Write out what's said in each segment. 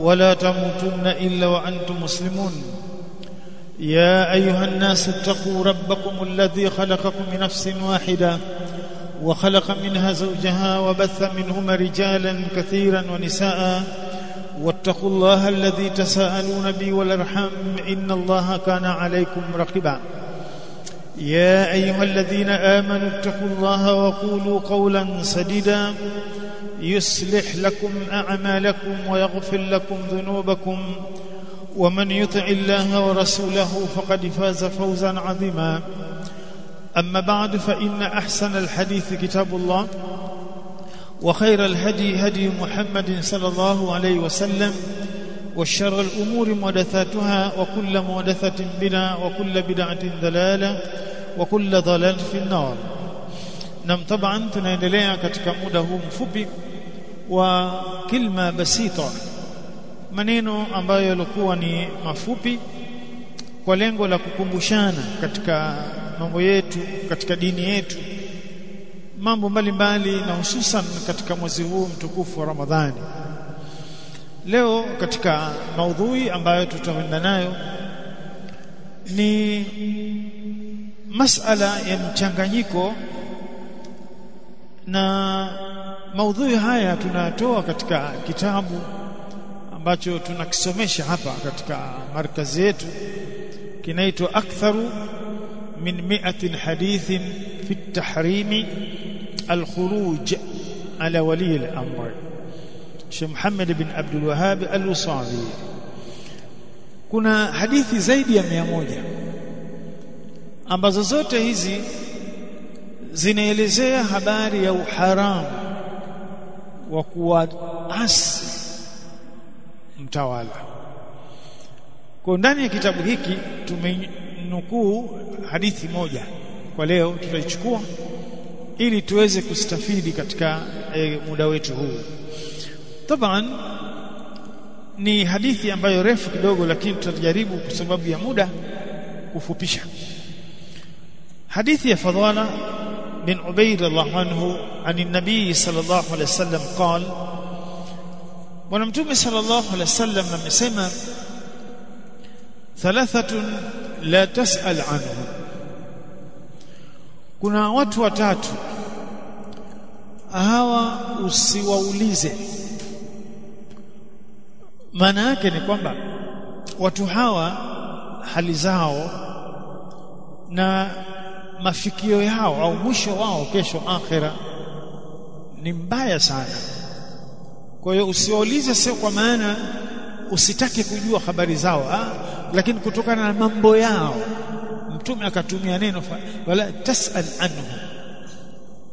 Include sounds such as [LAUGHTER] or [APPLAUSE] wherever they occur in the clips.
ولا تموتن إلا وأنتم مسلمون. يا أيها الناس اتقوا ربكم الذي خلقكم من نفس واحدة وخلق منها زوجها وبث منهما رجالا كثيرا ونساء. واتقوا الله الذي تساءلون به والأرحام إن الله كان عليكم رقيبا. يا أيها الذين آمنوا اتقوا الله وقولوا قولا سديدا. يصلح لكم أعمالكم ويغفر لكم ذنوبكم ومن يطع الله ورسوله فقد فاز فوزا عظيما. أما بعد فإن أحسن الحديث كتاب الله وخير الهدي هدي محمد صلى الله عليه وسلم وشر الأمور محدثاتها وكل محدثة بدعة وكل بدعة ضلالة وكل ضلال في النار. nam taban tunaendelea katika muda huu wa kilma basita. Maneno ambayo yalikuwa ni mafupi kwa lengo la kukumbushana katika mambo yetu katika dini yetu mambo mbalimbali na hususan katika mwezi huu mtukufu wa Ramadhani. Leo katika maudhui ambayo tutakwenda nayo ni masala ya mchanganyiko na maudhui haya tunatoa katika kitabu ambacho tunakisomesha hapa katika markazi yetu kinaitwa aktharu min mi'atin hadithin fi at-tahrimi al-khuruj ala wali al-amr. Sheikh Muhammad bin Abdul Wahhab al-Usawi kuna hadithi zaidi ya mia moja ambazo zote hizi zinaelezea habari ya uharamu wa kuwaasi mtawala. Kwa ndani ya kitabu hiki tumenukuu hadithi moja kwa leo tutaichukua ili tuweze kustafidi katika e, muda wetu huu. Taban ni hadithi ambayo refu kidogo lakini tutajaribu kwa sababu ya muda kufupisha. Hadithi ya Fadhala بن عبيد الله عنه عن النبي صلى الله عليه وسلم قال ونمتوم صلى الله عليه وسلم amesema thalathatun la tasal anhu kuna watu watatu hawa usiwaulize maana yake ni kwamba watu hawa hali zao na mafikio yao au mwisho wao kesho akhira ni mbaya sana. Kwa hiyo usiwaulize sio kwa maana usitaki kujua habari zao ha? lakini kutokana na mambo yao. Mtume akatumia neno wala tasal anhu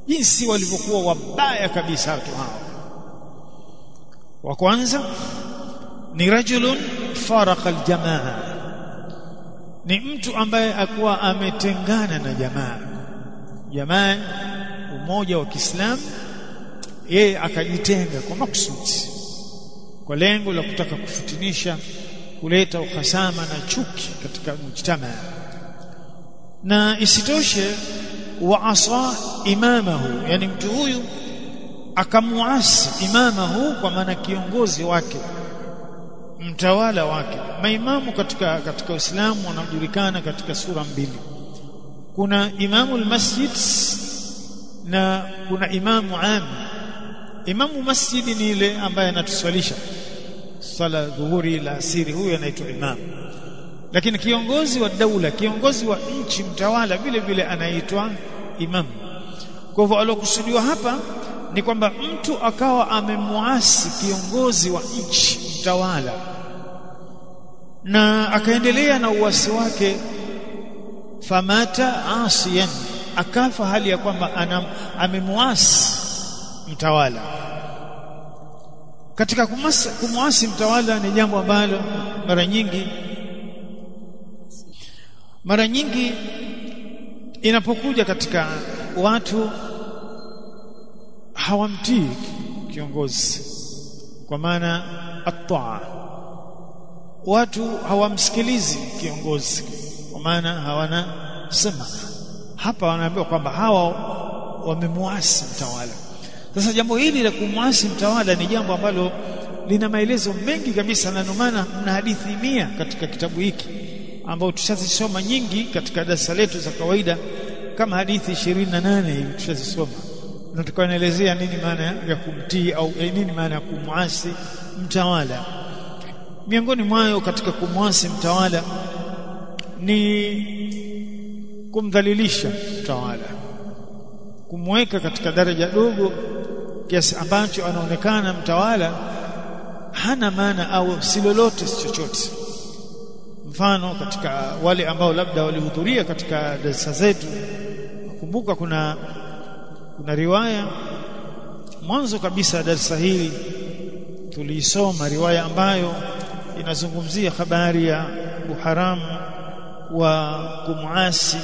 jinsi walivyokuwa wabaya kabisa watu hao. Wa kwanza ni rajulun faraka aljamaa ni mtu ambaye akuwa ametengana na jamaa. Jamaa umoja wa Kiislamu yeye akajitenga kwa makusudi. Kwa lengo la kutaka kufutinisha kuleta uhasama na chuki katika mujtama na isitoshe wa asa imamahu yani mtu huyu akamuasi imamahu kwa maana kiongozi wake mtawala wake maimamu katika katika Uislamu wanajulikana katika sura mbili. Kuna imamu almasjid na kuna imamu am imamu masjid ni ile ambaye anatuswalisha. Sala dhuhuri la asiri huyo anaitwa imam. Lakini kiongozi wa daula kiongozi wa nchi mtawala vile vile anaitwa imam. Kwa hivyo alokusudiwa hapa ni kwamba mtu akawa amemwasi kiongozi wa nchi mtawala na akaendelea na uasi wake. Famata asiyan. Akafa hali ya kwamba amemwasi mtawala. Katika kumwasi mtawala ni jambo ambalo mara nyingi mara nyingi inapokuja katika watu hawamtii kiongozi. Kwa maana ataa watu hawamsikilizi kiongozi kwa maana hawana sema. Hapa wanaambiwa kwamba hawa wamemwasi mtawala. Sasa jambo hili la kumwasi mtawala ni jambo ambalo lina maelezo mengi kabisa na maana mna hadithi mia katika kitabu hiki ambao tushazisoma nyingi katika darasa letu za kawaida kama hadithi 28 hivi tushazisoma. Na tukaelezea nini maana ya kumtii au eh, nini maana ya kumwasi mtawala. Miongoni mwayo katika kumwasi mtawala ni kumdhalilisha mtawala kumweka katika daraja dogo kiasi ambacho anaonekana mtawala hana maana au si lolote chochote. Mfano katika wale ambao labda walihudhuria katika darasa zetu kumbuka kuna kuna riwaya mwanzo kabisa darasa hili tuliisoma riwaya ambayo inazungumzia habari ya uharamu wa kumuasi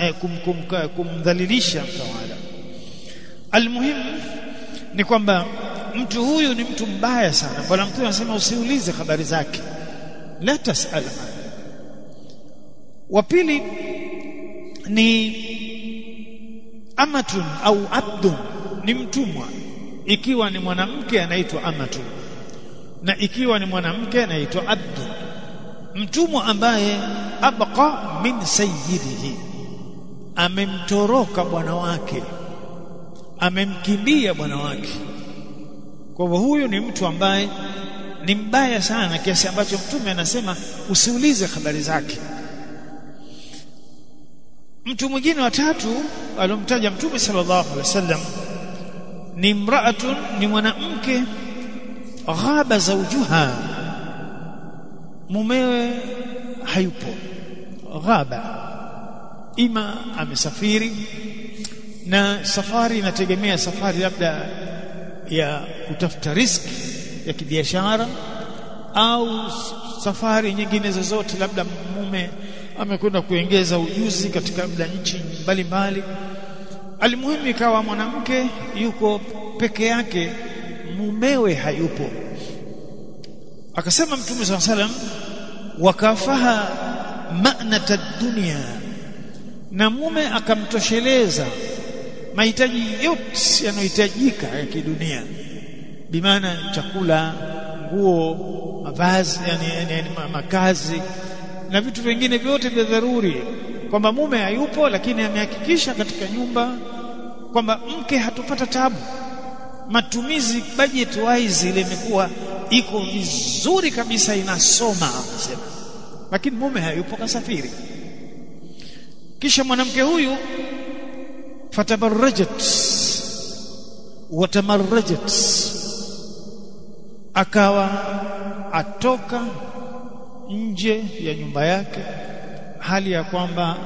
eh, kum, kum, kumdhalilisha mtawala. Almuhimu ni kwamba mtu huyu ni mtu mbaya sana. Bwana mtume anasema usiulize habari zake la tasal wa pili ni amatun au abdun ni mtumwa ikiwa ni mwanamke anaitwa amatun na ikiwa ni mwanamke anaitwa abdu. Mtumwa ambaye abqa min sayyidihi. Amemtoroka bwana wake. Amemkimbia bwana wake. Kwa hivyo huyu ni mtu ambaye ni mbaya sana kiasi ambacho mtume anasema usiulize habari zake. Mtu mwingine wa tatu alomtaja mtume sallallahu alaihi wasallam ni mraatun ni mwanamke ghaba zawjuha. Mumewe hayupo. Ghaba. Ima amesafiri na safari inategemea safari labda ya kutafuta riski ya kibiashara au safari nyingine zozote labda mume amekwenda kuongeza ujuzi katika labda nchi mbalimbali. Alimuhimu ikawa mwanamke yuko peke yake mumewe hayupo. Akasema mtume swalla salam wakafaha ma'nata dunia na mume akamtosheleza mahitaji yote yanayohitajika ya kidunia. Bimaana chakula nguo mavazi yani, yani makazi na vitu vingine vyote vya dharuri. Kwamba mume hayupo lakini amehakikisha katika nyumba kwamba mke hatupata tabu matumizi budget wise ile imekuwa iko vizuri kabisa inasoma sema lakini mume hayupo kasafiri. Kisha mwanamke huyu fatabarrajat watamarrajat akawa atoka nje ya nyumba yake hali ya kwamba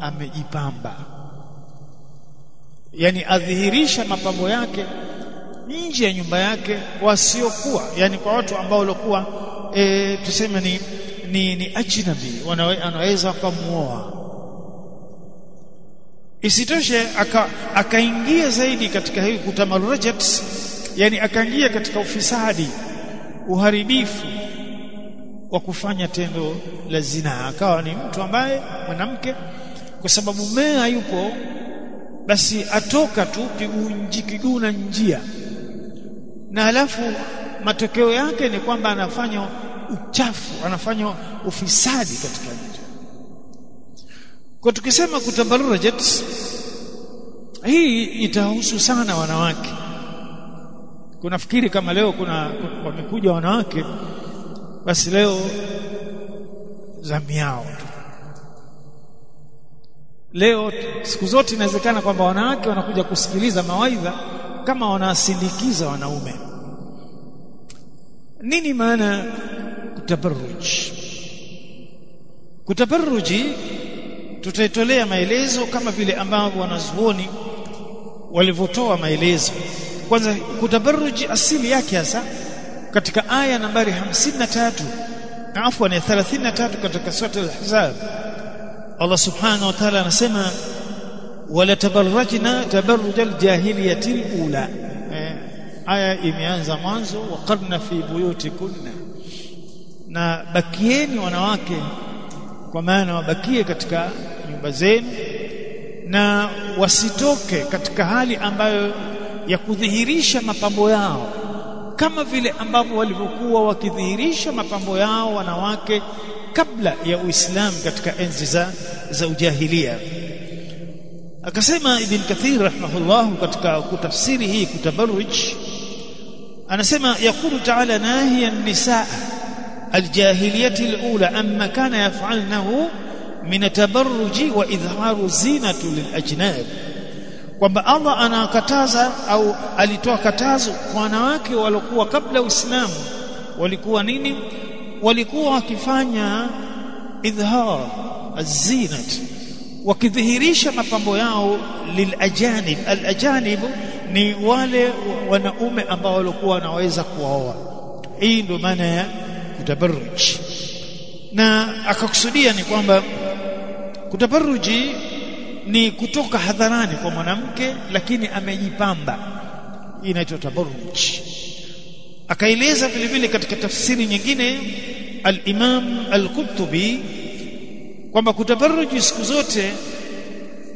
amejipamba. Yani adhihirisha mapambo yake nje ya nyumba yake wasiokuwa yani kwa watu ambao walikuwa e, tuseme ni ni, ni ajnabi wanaweza kumuoa isitoshe akaingia aka zaidi katika hii kutamarrajat yani akaingia katika ufisadi uharibifu wa kufanya tendo la zina. Akawa ni mtu ambaye mwanamke kwa sababu mume yupo basi atoka tu kigunji kiguna njia na halafu matokeo yake ni kwamba anafanya uchafu anafanya ufisadi katika nchi. Kwa tukisema kutabarrajat hii itahusu sana wanawake. Kunafikiri kama leo kuna wamekuja wanawake basi leo zamu yao leo siku zote inawezekana kwamba wanawake wanakuja kusikiliza mawaidha kama wanasindikiza wanaume. Nini maana kutabarruj? Kutabarruji tutaitolea maelezo kama vile ambavyo wanazuoni walivyotoa maelezo. Kwanza kutabarruji asili yake hasa katika aya nambari 53 afwan 33 katika sura al-Ahzab. Allah subhanahu wa ta'ala anasema wala tabarrajna tabarrujal jahiliyatil ula. Eh, aya imeanza mwanzo waqarna fi buyutikunna. Na bakieni wanawake kwa maana wabakie katika nyumba zenu na wasitoke katika hali ambayo ya kudhihirisha mapambo yao. Kama vile ambavyo walivyokuwa wakidhihirisha mapambo yao wanawake kabla ya Uislamu katika enzi za, za ujahilia akasema ibn kathir rahimahullah katika kutafsiri hii kutabarruj anasema yakulu ta'ala nahiya an-nisaa al-jahiliyati al-ula amma kana yaf'alnahu min tabarruji wa idharu zinatu lil-ajnab. Kwamba Allah anakataza au alitoa katazo kwa wanawake waliokuwa kabla Uislamu walikuwa nini? Walikuwa wakifanya idhar az-zinat wakidhihirisha mapambo yao lilajanib. Alajanib ni wale wanaume ambao walikuwa wanaweza kuwaoa. Hii ndio maana ya kutabarruj. Na akakusudia ni kwamba kutabarruji ni kutoka hadharani kwa mwanamke lakini amejipamba. Inaitwa tabarruj. Akaeleza vile vile katika tafsiri nyingine al-Imam al-Qurtubi kwamba kutabarruji siku zote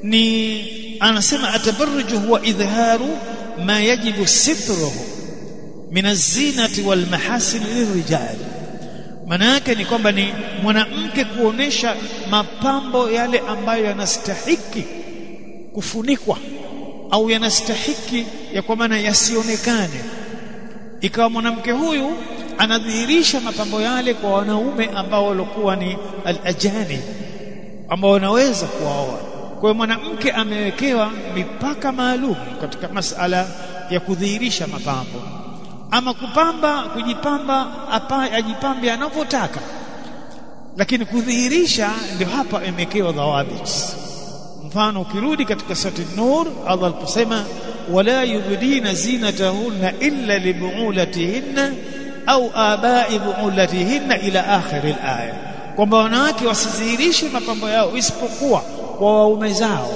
ni anasema atabarruju huwa idhharu ma yajibu sitruhu min az-zinati wal mahasin lirijal maana yake ni kwamba ni mwanamke kuonesha mapambo yale ambayo yanastahiki kufunikwa au yanastahiki ya kwa maana yasionekane. Ikawa mwanamke huyu anadhihirisha mapambo yale kwa wanaume ambao walikuwa ni al-ajani ambao wanaweza kuwaoa. Kwa mwanamke amewekewa mipaka maalum katika masala ya kudhihirisha mapambo. Ama kupamba kujipamba ajipambe anavyotaka. Lakini kudhihirisha ndio hapa imewekewa dhawabit mfano ukirudi katika sura nur Allah aliposema wala yubdina zinatahunna illa libuulatihinna au abai buulatihinna ila akhir alaya kwamba wanawake wasidhihirishe mapambo yao isipokuwa kwa waume zao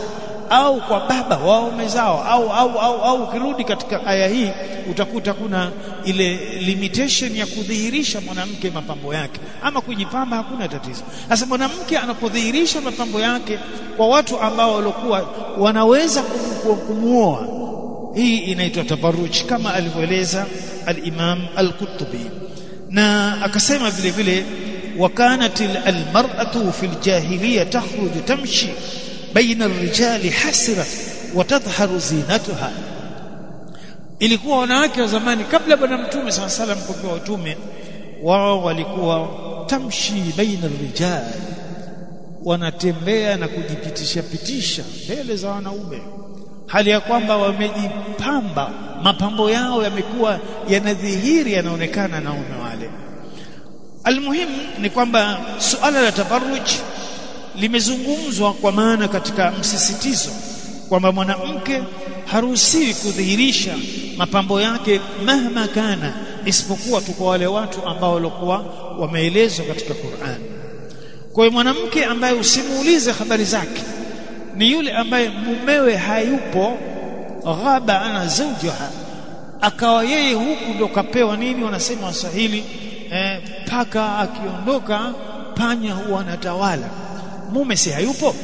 au kwa baba waume zao au au au au ukirudi katika aya hii utakuta kuna ile limitation ya kudhihirisha mwanamke mapambo yake ama kujipamba hakuna tatizo. Sasa mwanamke anapodhihirisha mapambo yake kwa watu ambao walikuwa wanaweza kumuoa hii inaitwa tabarruj kama alivyoeleza al-Imam al-Qurtubi. Na akasema vile vile وكانت المرأة في الجاهلية تخرج تمشي بين الرجال حسرة وتظهر زينتها ilikuwa wanawake wa zamani kabla bwana mtume saa salam kupewa utume wao walikuwa tamshi baina rijal wanatembea na kujipitisha pitisha mbele za wanaume hali ya kwamba wamejipamba mapambo yao yamekuwa yanadhihiri yanaonekana na ume almuhimu ni kwamba suala la tabarruj limezungumzwa kwa maana katika msisitizo kwamba mwanamke haruhusiwi kudhihirisha mapambo yake mahma kana isipokuwa tu kwa wale watu ambao walikuwa wameelezwa katika Qur'an. Kwa hiyo mwanamke ambaye usimuulize habari zake ni yule ambaye mumewe hayupo ghaba ana zawjaha akawa yeye huku ndo kapewa nini wanasema waswahili eh, paka akiondoka panya huwa anatawala. Mume si hayupo?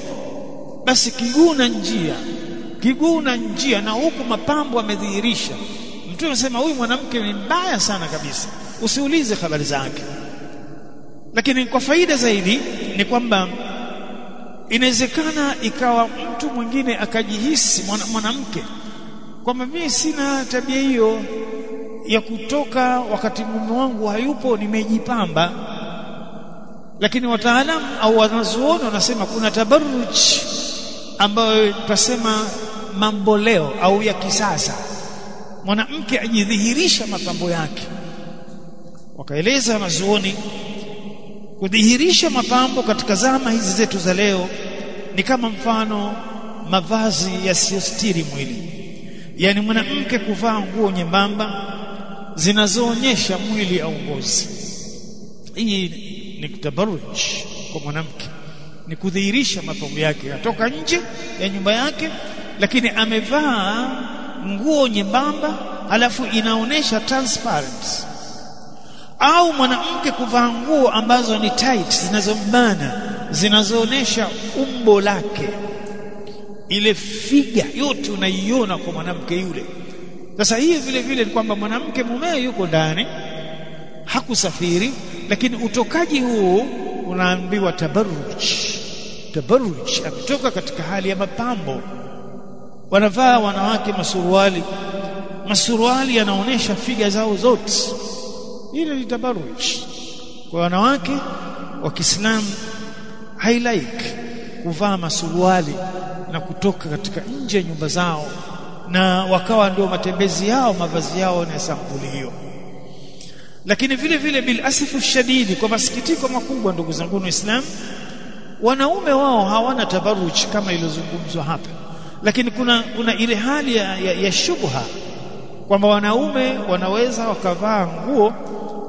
Basi kiguu na njia kiguu na njia na huku mapambo amedhihirisha. Mtu anasema huyu mwanamke ni mbaya sana kabisa. Usiulize habari zake. Lakini kwa faida zaidi ni kwamba inawezekana ikawa mtu mwingine akajihisi mwanamke. Kwamba mimi sina tabia hiyo ya kutoka wakati mume wangu hayupo nimejipamba. Lakini wataalamu au wanazuoni wanasema kuna tabarruj ambayo tutasema mambo leo au ya kisasa. Mwanamke ajidhihirisha mapambo yake. Wakaeleza wanazuoni kudhihirisha mapambo katika zama hizi zetu za leo ni kama mfano mavazi yasiyostiri mwili. Yani mwanamke kuvaa nguo nyembamba zinazoonyesha mwili au ngozi. Hii ni kutabaruj kwa mwanamke. Ni kudhihirisha mapambo yake. Atoka nje ya nyumba yake lakini amevaa nguo nyembamba alafu inaonesha transparent. Au mwanamke kuvaa nguo ambazo ni tight zinazombana zinazoonesha umbo lake. Ile figa yote unaiona kwa mwanamke yule sasa hii vile vile ni kwamba mwanamke mumewe yuko ndani hakusafiri lakini utokaji huu unaambiwa tabarruj. Tabarruj akitoka katika hali ya mapambo. Wanavaa wanawake masuruali. Masuruali yanaonesha figa zao zote. Ile ni tabarruj. Kwa wanawake wa Kiislamu highlight kuvaa masuruali na kutoka katika nje ya nyumba zao na wakawa ndio matembezi yao mavazi yao na sampuli hiyo. Lakini vile vile bil asifu shadidi kwa masikitiko makubwa ndugu zangu waislamu wanaume wao hawana tabarruj kama iliyozungumzwa hapa. Lakini kuna kuna ile hali ya, ya, ya shubha kwamba wanaume wanaweza wakavaa nguo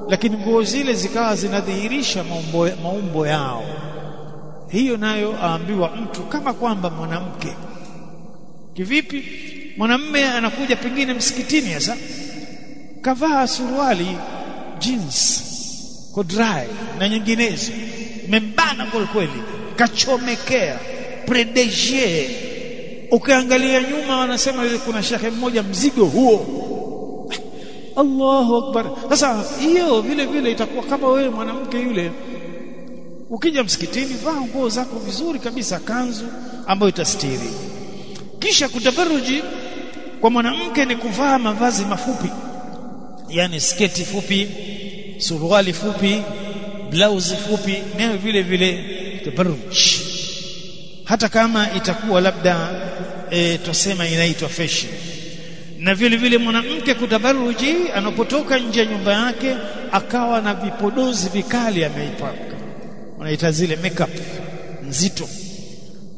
lakini nguo zile zikawa zinadhihirisha maumbo, maumbo yao. Hiyo nayo aambiwa mtu kama kwamba mwanamke. Kivipi mwanamme anakuja pengine msikitini sasa kavaa suruali jeans kwa dry na nyinginezo. Membana kweli kweli kachomekea predeje ukiangalia nyuma wanasema kuna shekhe mmoja mzigo huo. Allahu akbar. Sasa hiyo vile vile itakuwa kama wewe mwanamke yule. Ukija msikitini vaa nguo zako vizuri kabisa kanzu ambayo itastiri kisha kutabaruji kwa mwanamke ni kuvaa mavazi mafupi. Yani sketi fupi suruali fupi blouse fupi nayo vile vile tabarruj hata kama itakuwa labda e, tusema inaitwa fashion. Na vile vile mwanamke kutabaruji anapotoka nje ya nyumba yake akawa na vipodozi vikali ameipaka. Wanaita zile makeup nzito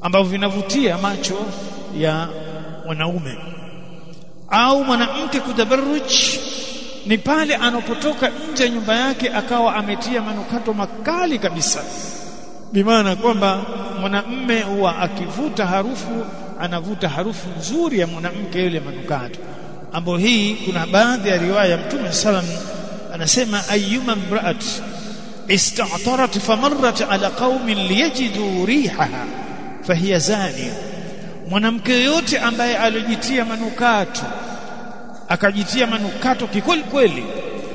ambavyo vinavutia macho ya wanaume au mwanamke kutabaruj ni pale anapotoka nje ya nyumba yake akawa ametia manukato makali kabisa. Bimaana kwamba mwanamme huwa akivuta harufu anavuta harufu nzuri ya mwanamke yule manukato. Ambapo hii kuna baadhi ya riwaya mtume sallam anasema ayyuma imra'at ista'tarat famarrat ala qaumin liyajidu rihaha fahiya zani mwanamke yote ambaye alijitia manukato akajitia manukato kikweli kweli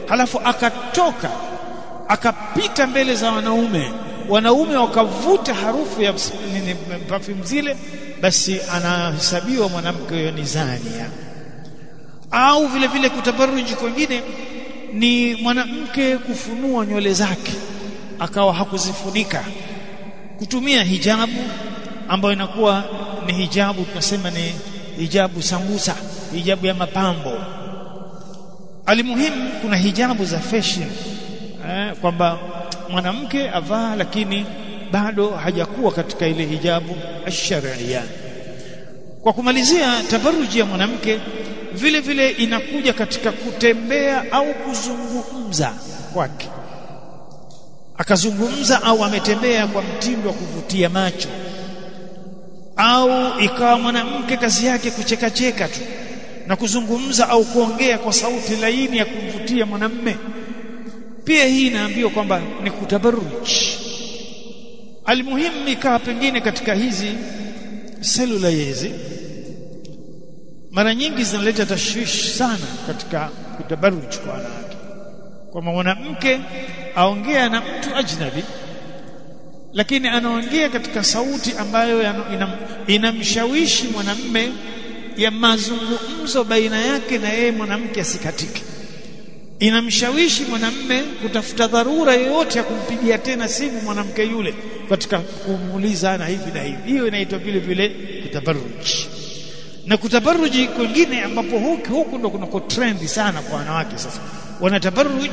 halafu akatoka akapita mbele za wanaume wanaume wakavuta harufu ya perfume zile basi anahesabiwa mwanamke huyo ni zania. Au vile vile kutabaruji kwingine ni mwanamke kufunua nywele zake akawa hakuzifunika. Kutumia hijabu ambayo inakuwa ni hijabu tunasema ni hijabu sambusa hijabu ya mapambo. Alimuhimu kuna hijabu za fashion eh, kwamba mwanamke avaa lakini bado hajakuwa katika ile hijabu ash-shar'iyya. Kwa kumalizia tabaruji ya mwanamke vile vile inakuja katika kutembea au kuzungumza kwake. Akazungumza au ametembea kwa mtindo wa kuvutia macho au ikawa mwanamke kazi yake kuchekacheka tu na kuzungumza au kuongea kwa sauti laini ya kumvutia mwanamme. Pia hii inaambiwa kwamba ni kutabaruj. Almuhimu ikawa pengine katika hizi selula hizi mara nyingi zinaleta tashwish sana katika kutabaruj kwa wanawake. Kwamba mwanamke aongea na mtu ajnabi lakini anaongea katika sauti ambayo inamshawishi ina mwanamme ya mazungumzo baina yake na yeye mwanamke asikatike. Inamshawishi mwanamme kutafuta dharura yoyote ya kumpigia tena simu mwanamke yule katika kumuuliza na hivi na hivi. Hiyo inaitwa vile vile kutabaruji na kutabaruji kwingine ambapo huku huku ndo kunako trendi sana kwa wanawake sasa. Wanatabaruji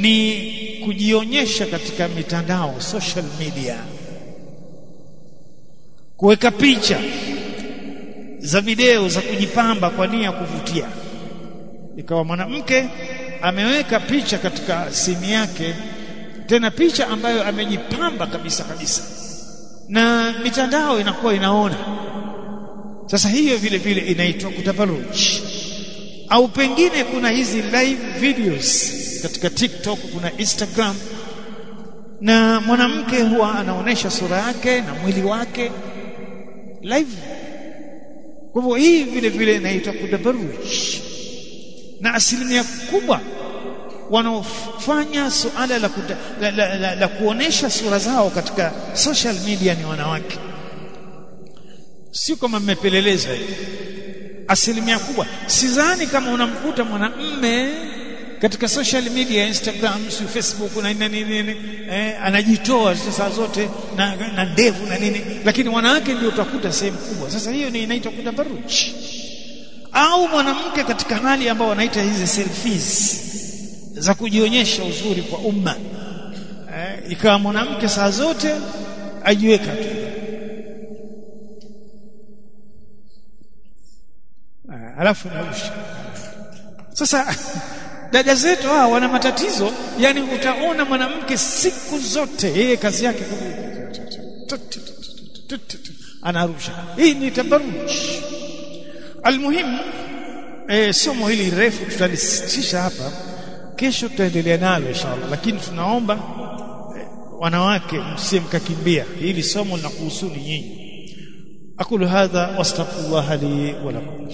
ni kujionyesha katika mitandao social media. Kuweka picha za video za kujipamba kwa nia kuvutia. Ikawa mwanamke ameweka picha katika simu yake tena picha ambayo amejipamba kabisa kabisa. Na mitandao inakuwa inaona. Sasa hiyo vile vile inaitwa kutafaruji au pengine kuna hizi live videos katika TikTok kuna Instagram. Na mwanamke huwa anaonesha sura yake na mwili wake live. Kwa hivyo hii vile vile inaitwa kudabaruj na asilimia kubwa wanaofanya suala la, kuda, la, la, la, la kuonesha sura zao katika social media ni wanawake. Sio kama mmepeleleza hivi. Asilimia kubwa. Sidhani kama unamkuta mwanamme katika social media Instagram si Facebook na nini nini eh, anajitoa saa zote na, na ndevu na nini. Lakini wanawake ndio utakuta sehemu kubwa. Sasa hiyo ni inaitwa kutabaruj au mwanamke katika hali ambayo wanaita hizi selfies za kujionyesha uzuri kwa umma. Eh, ikawa mwanamke saa zote ajiweka tu eh, alafu narusha sasa [LAUGHS] dada zetu hawa wana matatizo yani utaona mwanamke siku zote yeye kazi yake anarusha. Hii ni tabaruj. Almuhimu eh, somo hili refu tutalisitisha hapa. Kesho tutaendelea nalo inshallah. Lakini tunaomba eh, wanawake msie mkakimbia. Hili somo linakuhusuni nyinyi. Aqulu hadha wastaghfirullah li wa lakum